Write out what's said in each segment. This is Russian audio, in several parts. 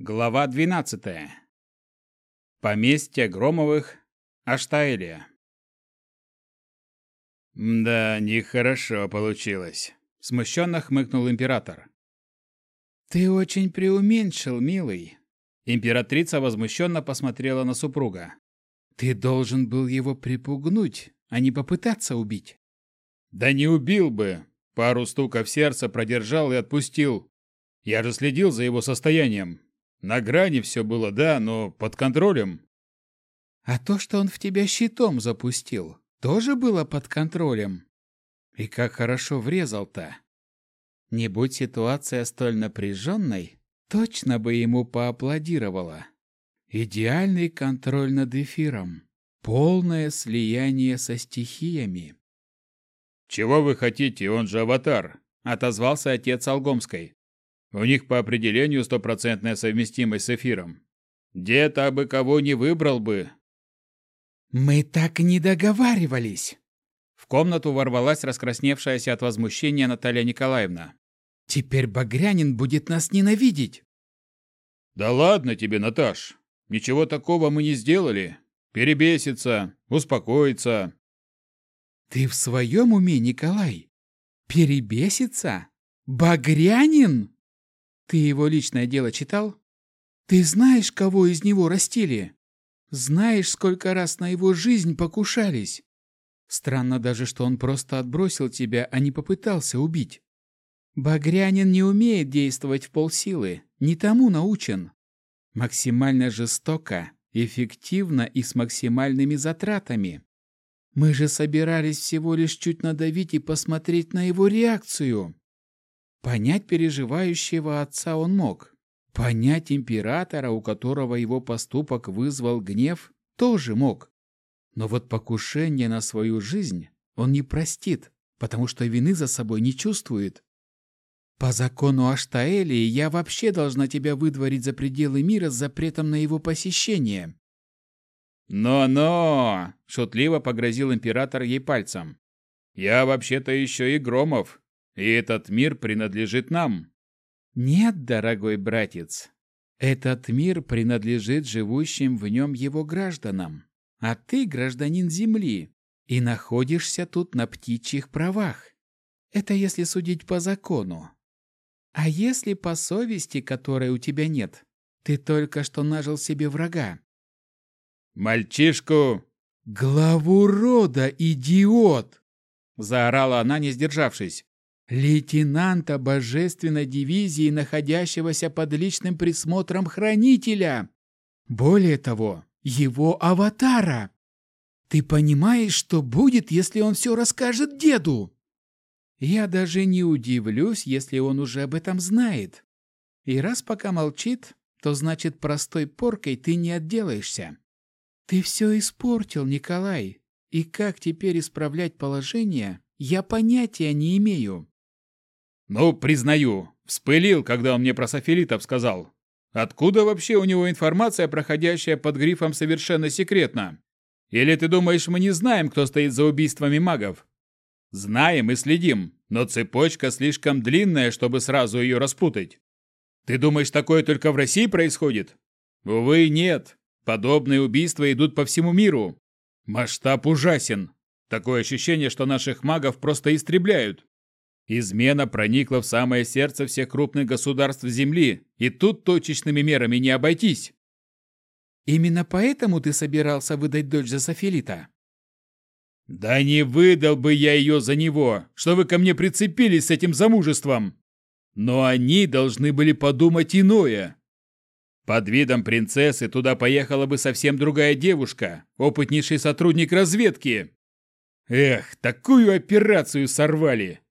Глава 12. Поместье Громовых. Аштаэлия. «Да, нехорошо получилось», — смущенно хмыкнул император. «Ты очень преуменьшил, милый». Императрица возмущенно посмотрела на супруга. «Ты должен был его припугнуть, а не попытаться убить». «Да не убил бы. Пару стуков сердца продержал и отпустил. Я же следил за его состоянием. На грани все было, да, но под контролем. А то, что он в тебя щитом запустил, тоже было под контролем. И как хорошо врезал-то. Не будь ситуация столь напряженной, точно бы ему поаплодировала. Идеальный контроль над эфиром. Полное слияние со стихиями. «Чего вы хотите? Он же аватар!» — отозвался отец Алгомской. У них по определению стопроцентная совместимость с эфиром. Дед абы кого не выбрал бы. Мы так не договаривались. В комнату ворвалась раскрасневшаяся от возмущения Наталья Николаевна. Теперь Багрянин будет нас ненавидеть. Да ладно тебе, Наташ. Ничего такого мы не сделали. Перебесится, успокоится. Ты в своем уме, Николай? Перебесится? Багрянин? Ты его личное дело читал? Ты знаешь, кого из него растили? Знаешь, сколько раз на его жизнь покушались? Странно даже, что он просто отбросил тебя, а не попытался убить. Багрянин не умеет действовать в полсилы, не тому научен. Максимально жестоко, эффективно и с максимальными затратами. Мы же собирались всего лишь чуть надавить и посмотреть на его реакцию. Понять переживающего отца он мог. Понять императора, у которого его поступок вызвал гнев, тоже мог. Но вот покушение на свою жизнь он не простит, потому что вины за собой не чувствует. По закону Аштаэлии я вообще должна тебя выдворить за пределы мира с запретом на его посещение. «Но-но!» — шутливо погрозил император ей пальцем. «Я вообще-то еще и Громов, и этот мир принадлежит нам. Нет, дорогой братец, этот мир принадлежит живущим в нем его гражданам, а ты гражданин Земли и находишься тут на птичьих правах. Это если судить по закону. А если по совести, которой у тебя нет, ты только что нажил себе врага. Мальчишку! Главу рода, идиот! Заорала она, не сдержавшись лейтенанта божественной дивизии, находящегося под личным присмотром хранителя. Более того, его аватара. Ты понимаешь, что будет, если он все расскажет деду? Я даже не удивлюсь, если он уже об этом знает. И раз пока молчит, то значит простой поркой ты не отделаешься. Ты все испортил, Николай. И как теперь исправлять положение, я понятия не имею. Ну, признаю, вспылил, когда он мне про софилитов сказал. Откуда вообще у него информация, проходящая под грифом «совершенно секретно»? Или ты думаешь, мы не знаем, кто стоит за убийствами магов? Знаем и следим, но цепочка слишком длинная, чтобы сразу ее распутать. Ты думаешь, такое только в России происходит? Увы, нет. Подобные убийства идут по всему миру. Масштаб ужасен. Такое ощущение, что наших магов просто истребляют. Измена проникла в самое сердце всех крупных государств Земли, и тут точечными мерами не обойтись. Именно поэтому ты собирался выдать дочь за Софилита? Да не выдал бы я ее за него, что вы ко мне прицепились с этим замужеством. Но они должны были подумать иное. Под видом принцессы туда поехала бы совсем другая девушка, опытнейший сотрудник разведки. Эх, такую операцию сорвали.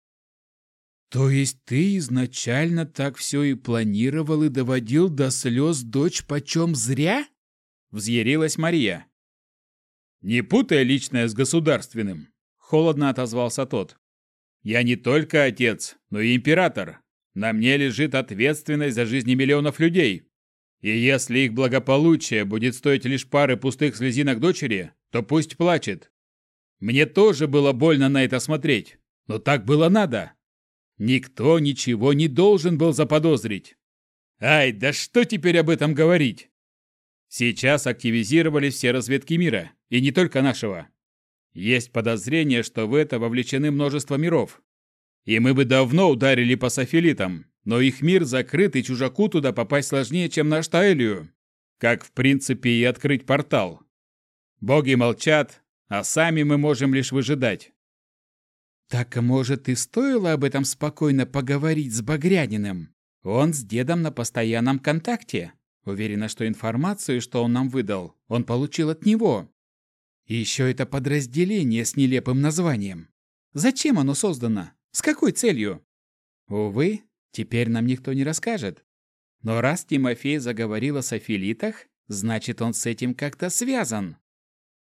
То есть ты изначально так все и планировал и доводил до слез дочь почем зря? Взъярилась Мария. Не путай личное с государственным, холодно отозвался тот. Я не только отец, но и император. На мне лежит ответственность за жизни миллионов людей. И если их благополучие будет стоить лишь пары пустых слезинок дочери, то пусть плачет. Мне тоже было больно на это смотреть, но так было надо. Никто ничего не должен был заподозрить. Ай, да что теперь об этом говорить? Сейчас активизировались все разведки мира, и не только нашего. Есть подозрение, что в это вовлечены множество миров. И мы бы давно ударили по софилитам, но их мир закрыт, и чужаку туда попасть сложнее, чем на Штаэлию. Как, в принципе, и открыть портал. Боги молчат, а сами мы можем лишь выжидать. Так, может, и стоило об этом спокойно поговорить с Багряниным? Он с дедом на постоянном контакте. Уверена, что информацию, что он нам выдал, он получил от него. Еще это подразделение с нелепым названием. Зачем оно создано? С какой целью? Увы, теперь нам никто не расскажет. Но раз Тимофей заговорил о софилитах, значит, он с этим как-то связан.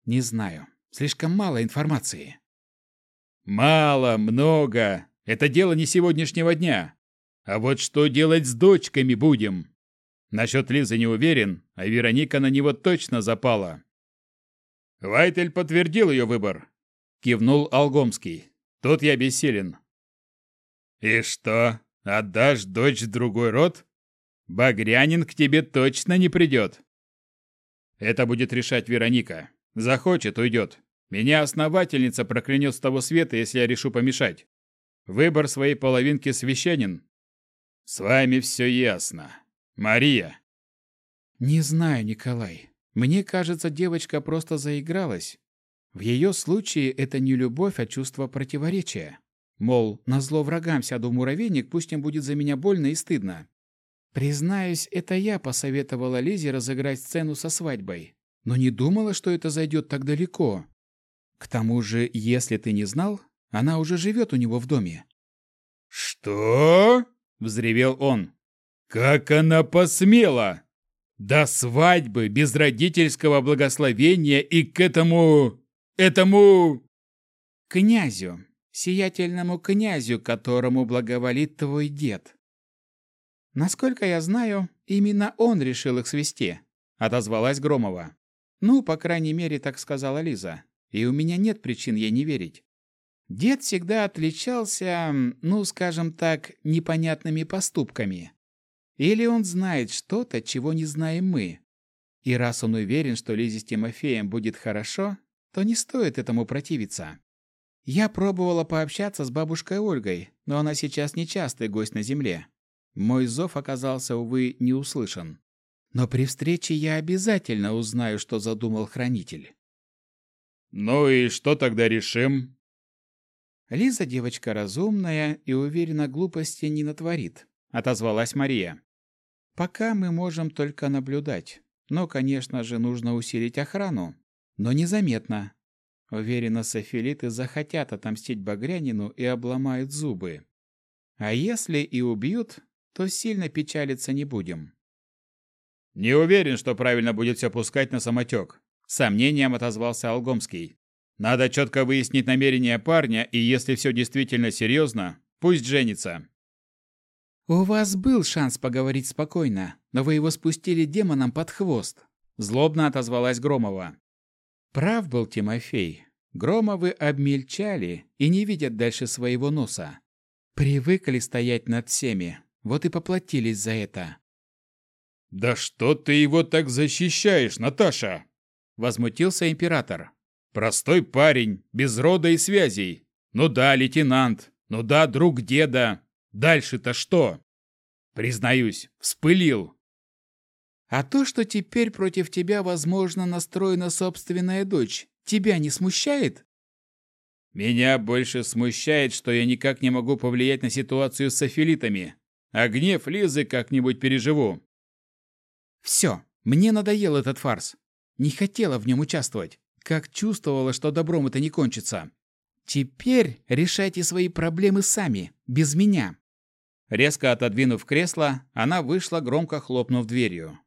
Не знаю, слишком мало информации. Мало, много. Это дело не сегодняшнего дня. А вот что делать с дочками будем? Насчет Лизы не уверен, а Вероника на него точно запала. Вайтель подтвердил ее выбор. Кивнул Алгомский. Тут я бессилен. И что, отдашь дочь в другой род? Багрянин к тебе точно не придет. Это будет решать Вероника. Захочет, уйдет. Меня основательница проклянет с того света, если я решу помешать. Выбор своей половинки священен. С вами все ясно. Мария. Не знаю, Николай. Мне кажется, девочка просто заигралась. В ее случае это не любовь, а чувство противоречия. Мол, назло врагам сяду в муравейник, пусть им будет за меня больно и стыдно. Признаюсь, это я посоветовала Лизе разыграть сцену со свадьбой, но не думала, что это зайдет так далеко. К тому же, если ты не знал, она уже живет у него в доме. «Что?» — взревел он. «Как она посмела!» До свадьбы без родительского благословения и к этому... этому... Князю, сиятельному князю, которому благоволит твой дед. Насколько я знаю, именно он решил их свести, отозвалась Громова. Ну, по крайней мере, так сказала Лиза, и у меня нет причин ей не верить. Дед всегда отличался, ну, скажем так, непонятными поступками. Или он знает что-то, чего не знаем мы. И раз он уверен, что Лизе с Тимофеем будет хорошо, то не стоит этому противиться. Я пробовала пообщаться с бабушкой Ольгой, но она сейчас нечастый гость на земле. Мой зов оказался, увы, не услышан. Но при встрече я обязательно узнаю, что задумал хранитель. «Ну и что тогда решим?» Лиза девочка разумная и уверена, глупости не натворит, отозвалась Мария. Пока мы можем только наблюдать. Но, конечно же, нужно усилить охрану. Но незаметно. Уверена, софилиты захотят отомстить Багрянину и обломают зубы. А если и убьют, то сильно печалиться не будем. «Не уверен, что правильно будет все пускать на самотек», — сомнением отозвался Алгомский. «Надо четко выяснить намерения парня, и если все действительно серьезно, пусть женится. «У вас был шанс поговорить спокойно, но вы его спустили демонам под хвост», — злобно отозвалась Громова. Прав был Тимофей. Громовы обмельчали и не видят дальше своего носа. Привыкли стоять над всеми, вот и поплатились за это. «Да что ты его так защищаешь, Наташа?» — возмутился император. «Простой парень, без рода и связей. Ну да, лейтенант, ну да, друг деда, Дальше-то что? Признаюсь, вспылил. А то, что теперь против тебя, возможно, настроена собственная дочь, тебя не смущает? Меня больше смущает, что я никак не могу повлиять на ситуацию с афилитами. А гнев Лизы как-нибудь переживу. Все, мне надоел этот фарс. Не хотела в нем участвовать, как чувствовала, что добром это не кончится. Теперь решайте свои проблемы сами, без меня. Резко отодвинув кресло, она вышла, громко хлопнув дверью.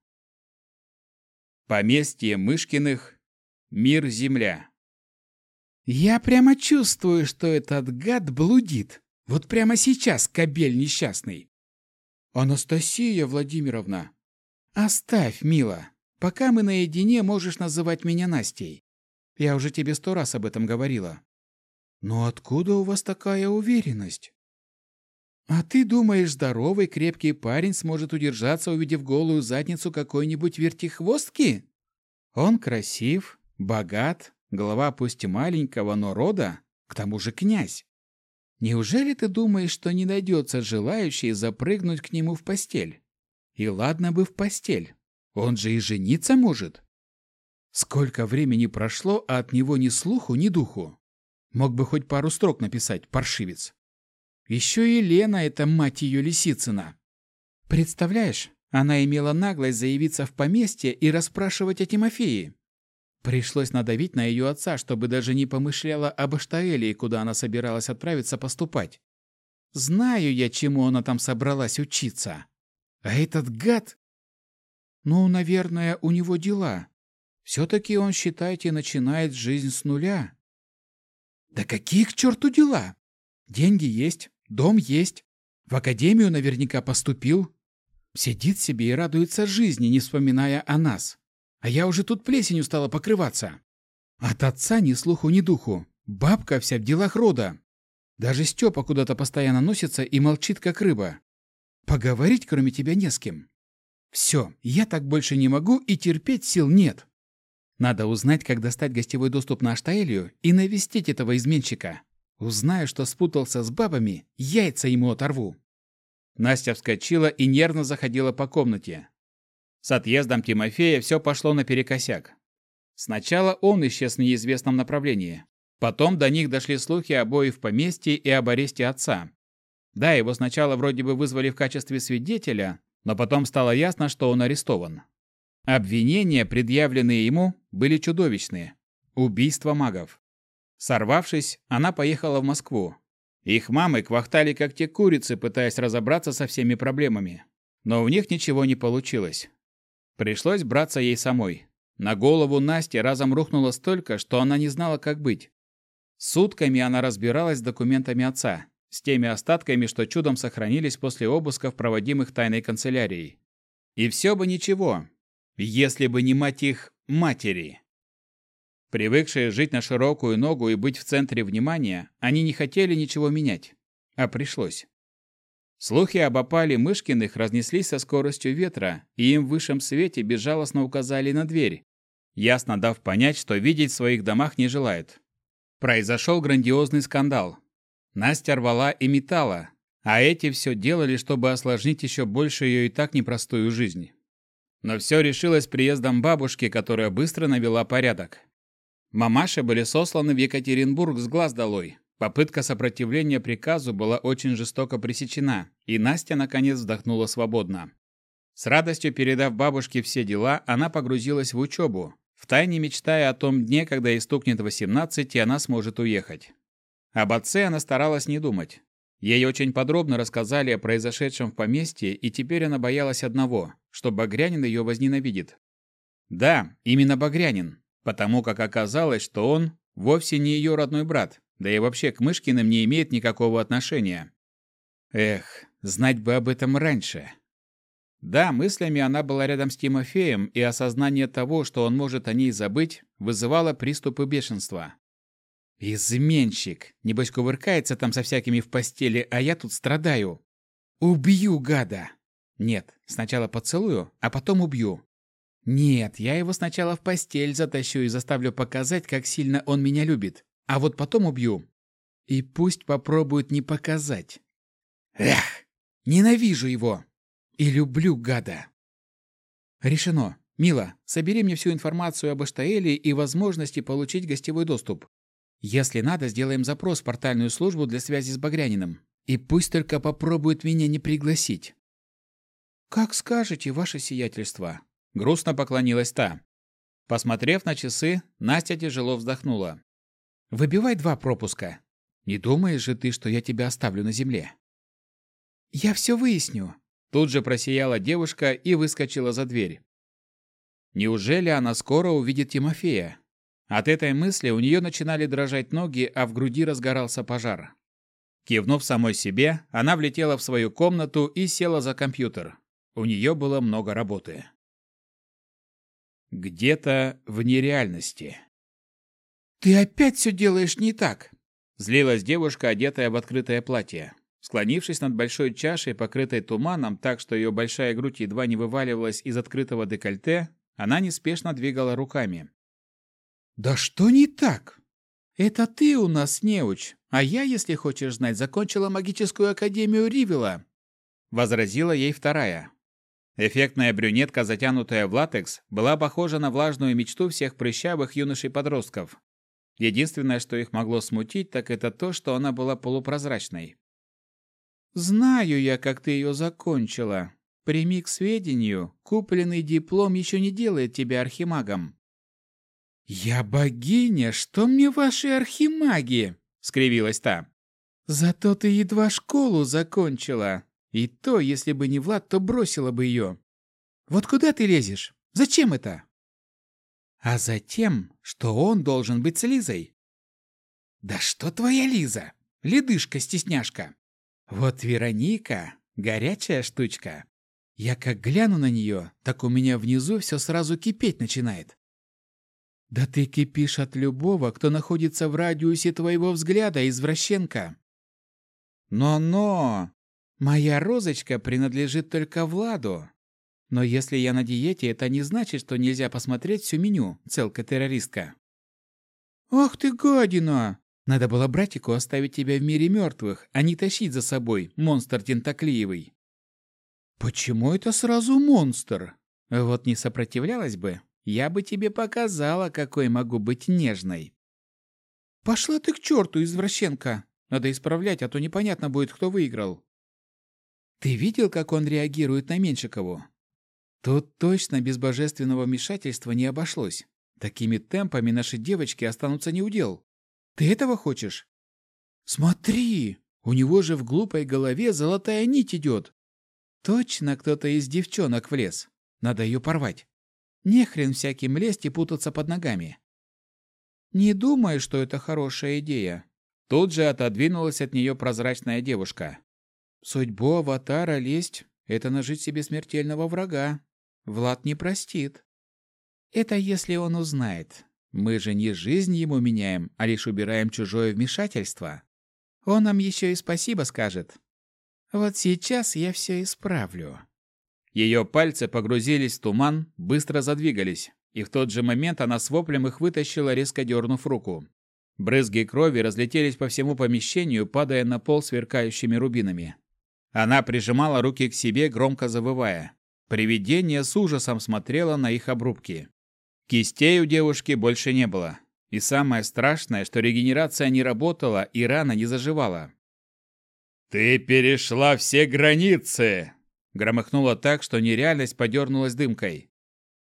Поместье Мышкиных. Мир-Земля. «Я прямо чувствую, что этот гад блудит. Вот прямо сейчас, кобель несчастный». «Анастасия Владимировна!» «Оставь, мила. Пока мы наедине, можешь называть меня Настей. Я уже тебе сто раз об этом говорила». «Но откуда у вас такая уверенность?» А ты думаешь, здоровый, крепкий парень сможет удержаться, увидев голую задницу какой-нибудь вертихвостки? Он красив, богат, голова пусть и маленького, но рода, к тому же князь. Неужели ты думаешь, что не найдется желающий запрыгнуть к нему в постель? И ладно бы в постель. Он же и жениться может. Сколько времени прошло, а от него ни слуху, ни духу. Мог бы хоть пару строк написать, паршивец. Еще и Лена, эта мать ее Лисицына. Представляешь, она имела наглость заявиться в поместье и расспрашивать о Тимофее. Пришлось надавить на ее отца, чтобы даже не помышляла об Аштаэле, куда она собиралась отправиться поступать. Знаю я, чему она там собралась учиться. А этот гад... Ну, наверное, у него дела. Все-таки он, считайте, начинает жизнь с нуля. Да какие к черту дела? Деньги есть, Дом есть. В академию наверняка поступил. Сидит себе и радуется жизни, не вспоминая о нас. А я уже тут плесенью стала покрываться. От отца ни слуху, ни духу. Бабка вся в делах рода. Даже Степа куда-то постоянно носится и молчит, как рыба. Поговорить, кроме тебя, не с кем. Все, я так больше не могу и терпеть сил нет. Надо узнать, как достать гостевой доступ на Аштаэлью и навестить этого изменщика. Узнаю, что спутался с бабами, яйца ему оторву. Настя вскочила и нервно заходила по комнате. С отъездом Тимофея все пошло наперекосяк. Сначала он исчез в неизвестном направлении. Потом до них дошли слухи о бое в поместье и об аресте отца. Да, его сначала вроде бы вызвали в качестве свидетеля, но потом стало ясно, что он арестован. Обвинения, предъявленные ему, были чудовищные. Убийство магов. Сорвавшись, она поехала в Москву. Их мамы квахтали как те курицы, пытаясь разобраться со всеми проблемами. Но у них ничего не получилось. Пришлось браться ей самой. На голову Насти разом рухнуло столько, что она не знала, как быть. Сутками она разбиралась с документами отца, с теми остатками, что чудом сохранились после обысков, проводимых тайной канцелярией. И все бы ничего, если бы не мать их матери. Привыкшие жить на широкую ногу и быть в центре внимания, они не хотели ничего менять. А пришлось. Слухи об опале Мышкиных разнеслись со скоростью ветра, и им в высшем свете безжалостно указали на дверь, ясно дав понять, что видеть в своих домах не желают. Произошел грандиозный скандал. Настя рвала и метала, а эти все делали, чтобы осложнить еще больше ее и так непростую жизнь. Но все решилось приездом бабушки, которая быстро навела порядок. Мамаши были сосланы в Екатеринбург с глаз долой. Попытка сопротивления приказу была очень жестоко пресечена, и Настя наконец вздохнула свободно. С радостью передав бабушке все дела, она погрузилась в учебу, втайне мечтая о том дне, когда ей стукнет 18, и она сможет уехать. Об отце она старалась не думать. Ей очень подробно рассказали о произошедшем в поместье, и теперь она боялась одного, что Багрянин ее возненавидит. Да, именно Багрянин, потому как оказалось, что он вовсе не ее родной брат, да и вообще к Мышкиным не имеет никакого отношения. Эх, знать бы об этом раньше. Да, мыслями она была рядом с Тимофеем, и осознание того, что он может о ней забыть, вызывало приступы бешенства. «Изменщик! Небось, кувыркается там со всякими в постели, а я тут страдаю. Убью гада!» «Нет, сначала поцелую, а потом убью. Нет, я его сначала в постель затащу и заставлю показать, как сильно он меня любит, а вот потом убью. И пусть попробует не показать. Эх, ненавижу его. И люблю гада. Решено. Мила, собери мне всю информацию об Аштаэле и возможности получить гостевой доступ. Если надо, сделаем запрос в портальную службу для связи с Багряниным. И пусть только попробует меня не пригласить. Как скажете, ваше сиятельство, Грустно поклонилась та. Посмотрев на часы, Настя тяжело вздохнула. «Выбивай два пропуска. Не думаешь же ты, что я тебя оставлю на земле?» «Я все выясню», — тут же просияла девушка и выскочила за дверь. Неужели она скоро увидит Тимофея? От этой мысли у нее начинали дрожать ноги, а в груди разгорался пожар. Кивнув самой себе, она влетела в свою комнату и села за компьютер. У нее было много работы. Где-то в нереальности. «Ты опять все делаешь не так!» Злилась девушка, одетая в открытое платье. Склонившись над большой чашей, покрытой туманом, так что ее большая грудь едва не вываливалась из открытого декольте, она неспешно двигала руками. «Да что не так? Это ты у нас неуч, а я, если хочешь знать, закончила магическую академию Ривела», — возразила ей вторая. Эффектная брюнетка, затянутая в латекс, была похожа на влажную мечту всех прыщавых юношей-подростков. Единственное, что их могло смутить, так это то, что она была полупрозрачной. «Знаю я, как ты ее закончила. Прими к сведению, купленный диплом еще не делает тебя архимагом». «Я богиня, что мне ваши архимаги?» — скривилась та. «Зато ты едва школу закончила. И то, если бы не Влад, то бросила бы ее. Вот куда ты лезешь? Зачем это?» «А затем, что он должен быть с Лизой». «Да что твоя Лиза? Ледышка-стесняшка. Вот Вероника — горячая штучка. Я как гляну на нее, так у меня внизу все сразу кипеть начинает. Да ты кипишь от любого, кто находится в радиусе твоего взгляда, извращенка. Но-но! Моя розочка принадлежит только Владу. Но если я на диете, это не значит, что нельзя посмотреть всю меню, целка-террористка. Ах ты гадина! Надо было братику оставить тебя в мире мертвых, а не тащить за собой, монстр тентаклиевый. Почему это сразу монстр? Вот не сопротивлялась бы, я бы тебе показала, какой могу быть нежной. Пошла ты к черту, извращенка. Надо исправлять, а то непонятно будет, кто выиграл. Ты видел, как он реагирует на Меньшикову? Тут точно без божественного вмешательства не обошлось. Такими темпами наши девочки останутся неудел. Ты этого хочешь? Смотри, у него же в глупой голове золотая нить идет. Точно кто-то из девчонок влез. Надо ее порвать. Не хрен всяким лезть и путаться под ногами. Не думаю, что это хорошая идея. Тут же отодвинулась от нее прозрачная девушка. Судьбу аватара лезть — это нажить себе смертельного врага. Влад не простит. Это если он узнает. Мы же не жизнь ему меняем, а лишь убираем чужое вмешательство. Он нам еще и спасибо скажет. Вот сейчас я все исправлю. Ее пальцы погрузились в туман, быстро задвигались, и в тот же момент она с воплем их вытащила, резко дернув руку. Брызги крови разлетелись по всему помещению, падая на пол сверкающими рубинами. Она прижимала руки к себе, громко завывая. Привидение с ужасом смотрело на их обрубки. Кистей у девушки больше не было. И самое страшное, что регенерация не работала и рана не заживала. «Ты перешла все границы!» Громыхнуло так, что нереальность подернулась дымкой.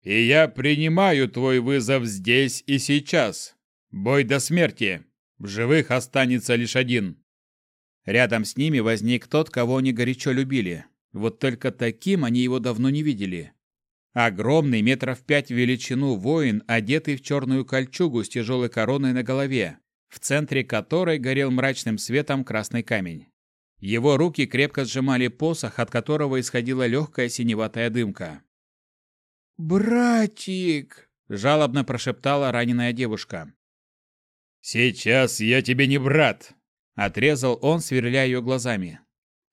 «И я принимаю твой вызов здесь и сейчас. Бой до смерти. В живых останется лишь один». Рядом с ними возник тот, кого они горячо любили. Вот только таким они его давно не видели. Огромный, метров пять в величину воин, одетый в черную кольчугу с тяжелой короной на голове, в центре которой горел мрачным светом красный камень. Его руки крепко сжимали посох, от которого исходила легкая синеватая дымка. «Братик!» – жалобно прошептала раненая девушка. «Сейчас я тебе не брат!» Отрезал он, сверля ее глазами.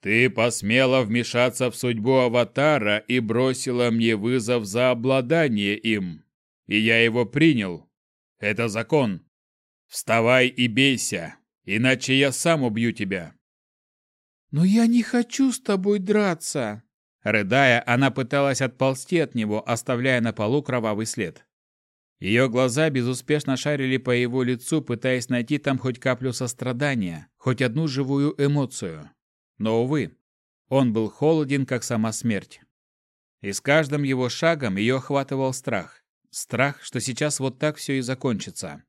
«Ты посмела вмешаться в судьбу Аватара и бросила мне вызов за обладание им. И я его принял. Это закон. Вставай и бейся, иначе я сам убью тебя». «Но я не хочу с тобой драться!» Рыдая, она пыталась отползти от него, оставляя на полу кровавый след. Ее глаза безуспешно шарили по его лицу, пытаясь найти там хоть каплю сострадания, хоть одну живую эмоцию. Но, увы, он был холоден, как сама смерть. И с каждым его шагом ее охватывал страх. Страх, что сейчас вот так все и закончится.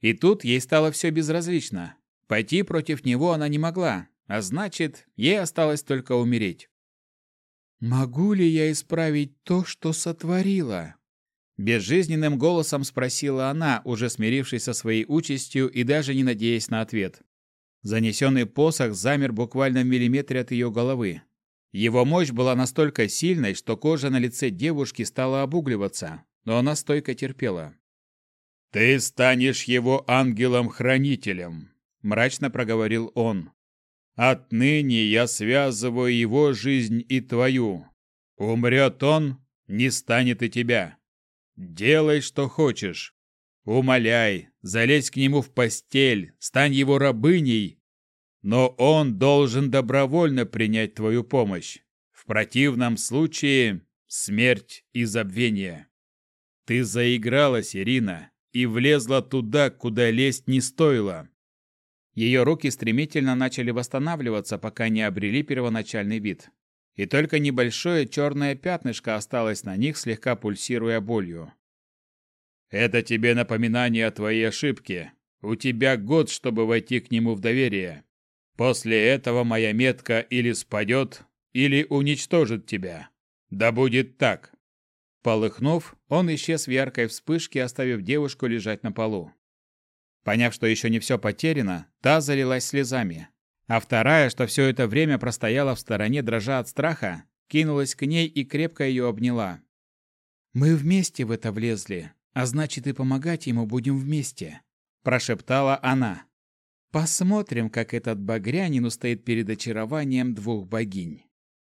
И тут ей стало все безразлично. Пойти против него она не могла, а значит, ей осталось только умереть. «Могу ли я исправить то, что сотворила?» Безжизненным голосом спросила она, уже смирившись со своей участью и даже не надеясь на ответ. Занесенный посох замер буквально в миллиметре от ее головы. Его мощь была настолько сильной, что кожа на лице девушки стала обугливаться, но она стойко терпела. «Ты станешь его ангелом-хранителем», — мрачно проговорил он. Отныне я связываю его жизнь и твою. Умрет он, не станет и тебя. Делай, что хочешь. Умоляй, залезь к нему в постель, стань его рабыней, но он должен добровольно принять твою помощь. В противном случае смерть и забвение. Ты заигралась, Ирина, и влезла туда, куда лезть не стоило. Ее руки стремительно начали восстанавливаться, пока не обрели первоначальный вид. И только небольшое черное пятнышко осталось на них, слегка пульсируя болью. «Это тебе напоминание о твоей ошибке. У тебя год, чтобы войти к нему в доверие. После этого моя метка или спадет, или уничтожит тебя. Да будет так!» Полыхнув, он исчез в яркой вспышке, оставив девушку лежать на полу. Поняв, что еще не все потеряно, та залилась слезами. А вторая, что все это время простояла в стороне, дрожа от страха, кинулась к ней и крепко ее обняла. «Мы вместе в это влезли, а значит и помогать ему будем вместе», – прошептала она. «Посмотрим, как этот багрянин устоит перед очарованием двух богинь».